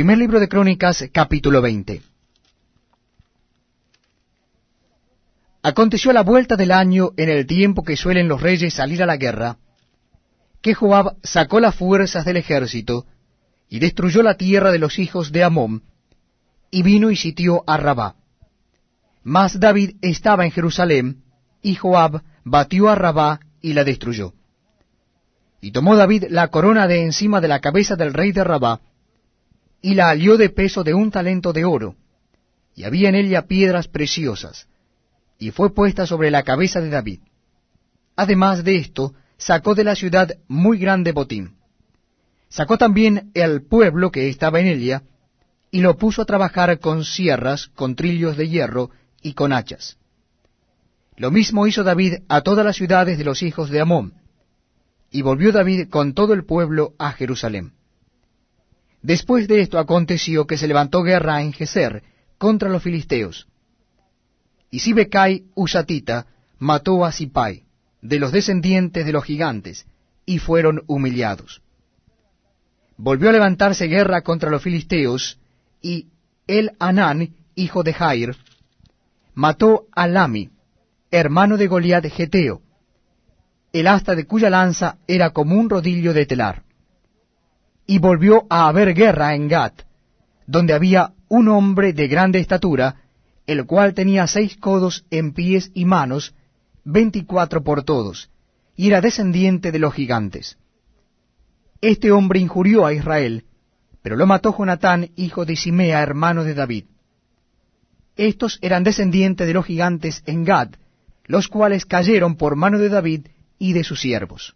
Primer libro de Crónicas, capítulo 20. Aconteció a la vuelta del año, en el tiempo que suelen los reyes salir a la guerra, que Joab sacó las fuerzas del ejército, y destruyó la tierra de los hijos de Amón, y vino y sitió a Rabá. Mas David estaba en Jerusalén, y Joab batió a Rabá y la destruyó. Y tomó David la corona de encima de la cabeza del rey de Rabá, y la alió de peso de un talento de oro, y había en ella piedras preciosas, y fue puesta sobre la cabeza de David. Además de esto, sacó de la ciudad muy grande botín. Sacó también el pueblo que estaba en ella, y lo puso a trabajar con sierras, con trillos de hierro y con hachas. Lo mismo hizo David a todas las ciudades de los hijos de Amón, y volvió David con todo el pueblo a Jerusalén. Después de esto aconteció que se levantó guerra en Geser contra los filisteos. Y Sibecai Usatita mató a Sipai, de los descendientes de los gigantes, y fueron humillados. Volvió a levantarse guerra contra los filisteos, y el Anán, hijo de Jair, mató a Lami, hermano de Goliat Geteo, el asta de cuya lanza era como un rodillo de telar y volvió a haber guerra en Gat, donde había un hombre de grande estatura, el cual tenía seis codos en pies y manos, veinticuatro por todos, y era descendiente de los gigantes. Este hombre injurió a Israel, pero lo mató Jonatán, hijo de Simea, hermano de David. Estos eran descendientes de los gigantes en Gad, los cuales cayeron por mano de David y de sus siervos.